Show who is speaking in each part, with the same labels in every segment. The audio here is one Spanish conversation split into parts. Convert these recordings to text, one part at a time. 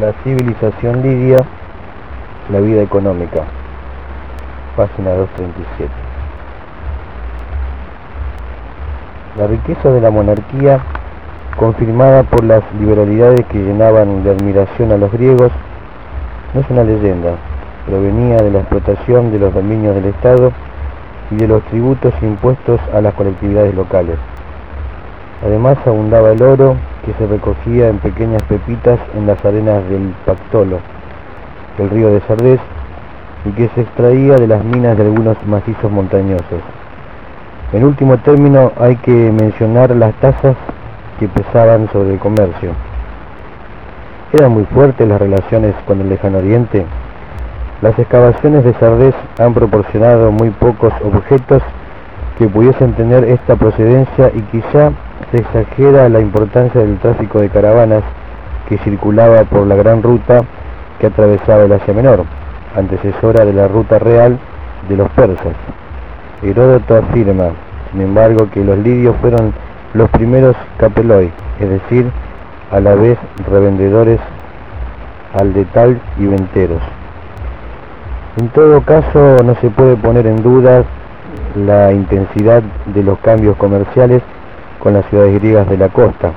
Speaker 1: La civilización lidia, la vida económica. Página 237. La riqueza de la monarquía, confirmada por las liberalidades que llenaban de admiración a los griegos, no es una leyenda, provenía de la explotación de los dominios del Estado y de los tributos impuestos a las colectividades locales. Además abundaba el oro que se recogía en pequeñas pepitas en las arenas del Pactolo, el río de Sardés, y que se extraía de las minas de algunos macizos montañosos. En último término hay que mencionar las tasas que pesaban sobre el comercio. Eran muy fuertes las relaciones con el lejano oriente. Las excavaciones de Sardés han proporcionado muy pocos objetos que pudiesen tener esta procedencia y quizá se exagera la importancia del tráfico de caravanas que circulaba por la gran ruta que atravesaba el Asia Menor, antecesora de la ruta real de los persas. Heródoto afirma, sin embargo, que los lidios fueron los primeros capeloi, es decir, a la vez revendedores al detal y venteros. En todo caso, no se puede poner en duda la intensidad de los cambios comerciales con las ciudades griegas de la costa,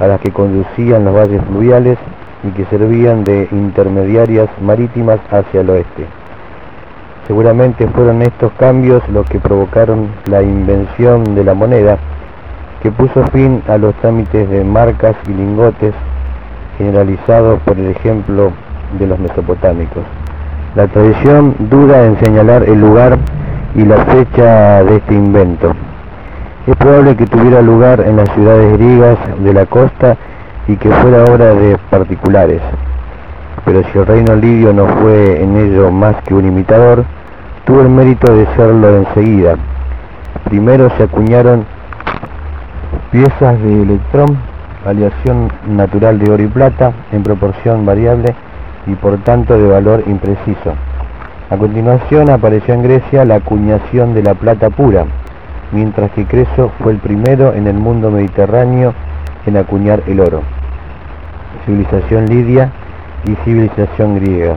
Speaker 1: a las que conducían los valles fluviales y que servían de intermediarias marítimas hacia el oeste. Seguramente fueron estos cambios los que provocaron la invención de la moneda, que puso fin a los trámites de marcas y lingotes generalizados por el ejemplo de los mesopotámicos. La tradición duda en señalar el lugar y la fecha de este invento. Es probable que tuviera lugar en las ciudades griegas de la costa y que fuera obra de particulares. Pero si el reino lidio no fue en ello más que un imitador, tuvo el mérito de serlo enseguida. Primero se acuñaron piezas de electrón, aleación natural de oro y plata, en proporción variable y por tanto de valor impreciso. A continuación apareció en Grecia la acuñación de la plata pura, mientras que Creso fue el primero en el mundo mediterráneo en acuñar el oro. Civilización lidia y civilización griega.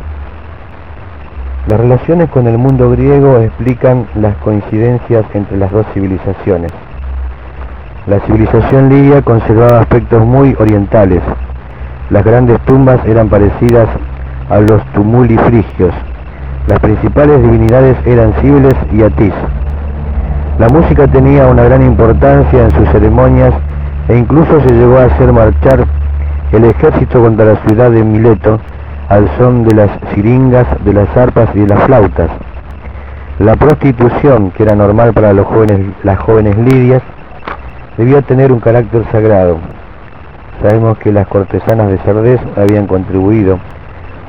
Speaker 1: Las relaciones con el mundo griego explican las coincidencias entre las dos civilizaciones. La civilización lidia conservaba aspectos muy orientales. Las grandes tumbas eran parecidas a los tumuli frigios. Las principales divinidades eran Cibeles y Atis. La música tenía una gran importancia en sus ceremonias e incluso se llegó a hacer marchar el ejército contra la ciudad de Mileto al son de las siringas, de las arpas y de las flautas. La prostitución, que era normal para los jóvenes, las jóvenes lidias, debía tener un carácter sagrado. Sabemos que las cortesanas de Sardés habían contribuido,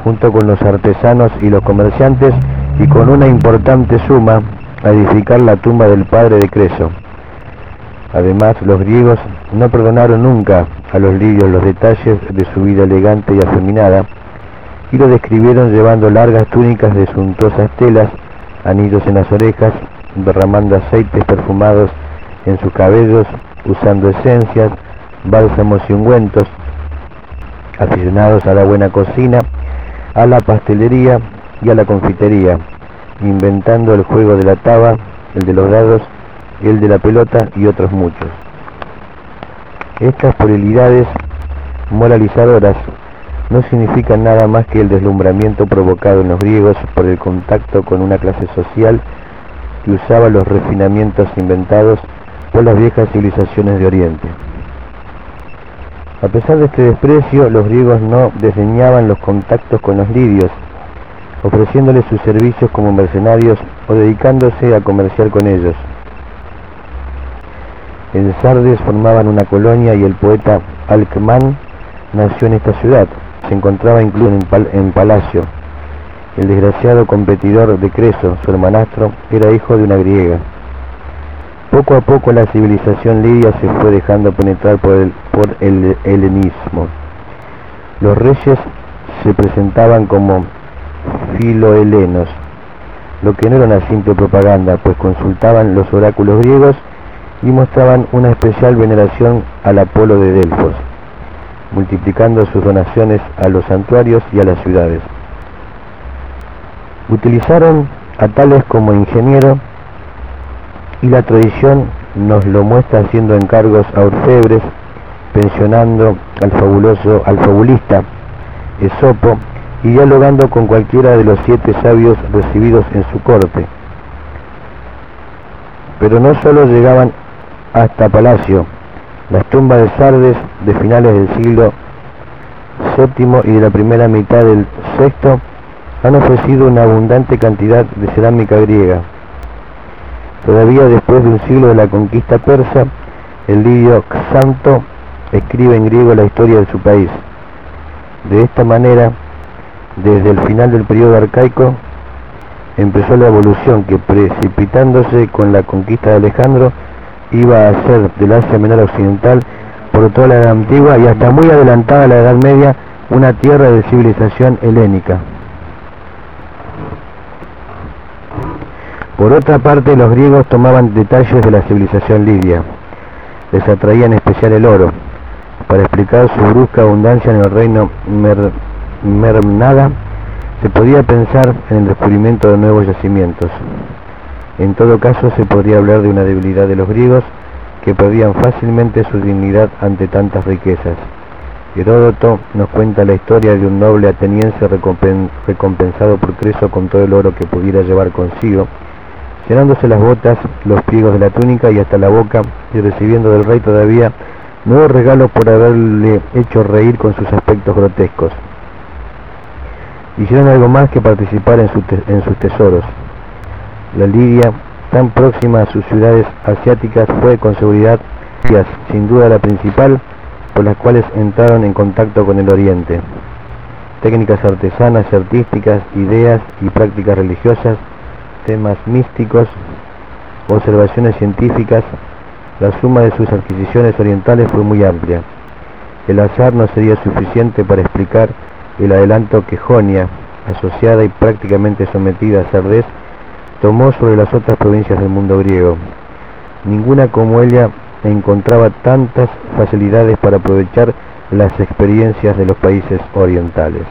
Speaker 1: junto con los artesanos y los comerciantes, y con una importante suma, a edificar la tumba del padre de Creso. Además, los griegos no perdonaron nunca a los lidios los detalles de su vida elegante y afeminada, y lo describieron llevando largas túnicas de suntuosas telas, anillos en las orejas, derramando aceites perfumados en sus cabellos, usando esencias, bálsamos y ungüentos, aficionados a la buena cocina, a la pastelería y a la confitería, inventando el juego de la taba, el de los dados, el de la pelota y otros muchos. Estas puerilidades moralizadoras no significan nada más que el deslumbramiento provocado en los griegos por el contacto con una clase social que usaba los refinamientos inventados por las viejas civilizaciones de Oriente. A pesar de este desprecio, los griegos no desdeñaban los contactos con los lidios, ofreciéndoles sus servicios como mercenarios o dedicándose a comerciar con ellos. En Sardes formaban una colonia y el poeta Alcman nació en esta ciudad. Se encontraba incluso en, Palacio. El desgraciado competidor de Creso, su hermanastro, era hijo de una griega. Poco a poco la civilización lidia se fue dejando penetrar por el, por el helenismo. Los reyes se presentaban como filohelenos, lo que no era una simple propaganda, pues consultaban los oráculos griegos y mostraban una especial veneración al Apolo de Delfos. multiplicando sus donaciones a los santuarios y a las ciudades. Utilizaron a tales como ingeniero y la tradición nos lo muestra haciendo encargos a orfebres, pensionando al fabuloso, al fabulista Esopo y dialogando con cualquiera de los siete sabios recibidos en su corte. Pero no solo llegaban hasta Palacio, las tumbas de Sardes de finales del siglo VII y de la primera mitad del VI han ofrecido una abundante cantidad de cerámica griega. Todavía después de un siglo de la conquista persa, el lidio Xanto escribe en griego la historia de su país. De esta manera, desde el final del periodo arcaico, empezó la evolución que precipitándose con la conquista de Alejandro iba a ser del Asia Menor Occidental por toda la Edad Antigua y hasta muy adelantada la Edad Media una tierra de civilización helénica. Por otra parte, los griegos tomaban detalles de la civilización lidia. Les atraía en especial el oro, para explicar su brusca abundancia en el reino Mer Mermnada, se podía pensar en el descubrimiento de nuevos yacimientos. En todo caso, se podría hablar de una debilidad de los griegos que perdían fácilmente su dignidad ante tantas riquezas. Heródoto nos cuenta la historia de un noble ateniense recompensado por Creso con todo el oro que pudiera llevar consigo, llenándose las botas, los pliegos de la túnica y hasta la boca, y recibiendo del rey todavía nuevos regalos por haberle hecho reír con sus aspectos grotescos. Hicieron algo más que participar en, sus tesoros. La Lidia, tan próxima a sus ciudades asiáticas, fue con seguridad, sin duda la principal, por las cuales entraron en contacto con el Oriente. Técnicas artesanas y artísticas, ideas y prácticas religiosas temas místicos, observaciones científicas, la suma de sus adquisiciones orientales fue muy amplia. El azar no sería suficiente para explicar el adelanto que Jonia, asociada y prácticamente sometida a Sardes, tomó sobre las otras provincias del mundo griego. Ninguna como ella encontraba tantas facilidades para aprovechar las experiencias de los países orientales.